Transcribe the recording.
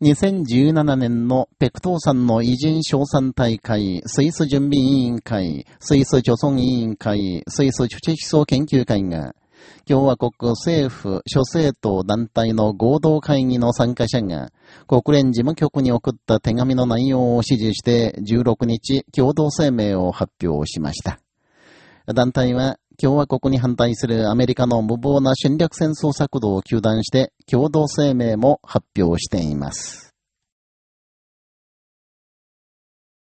2017年のペクトーさんの偉人賞賛大会、スイス準備委員会、スイス貯村委員会、スイス主治思想研究会が、共和国政府諸政党団体の合同会議の参加者が、国連事務局に送った手紙の内容を指示して16日共同声明を発表しました。団体は共和国に反対するアメリカの無謀な侵略戦争策動を求断して共同声明も発表しています。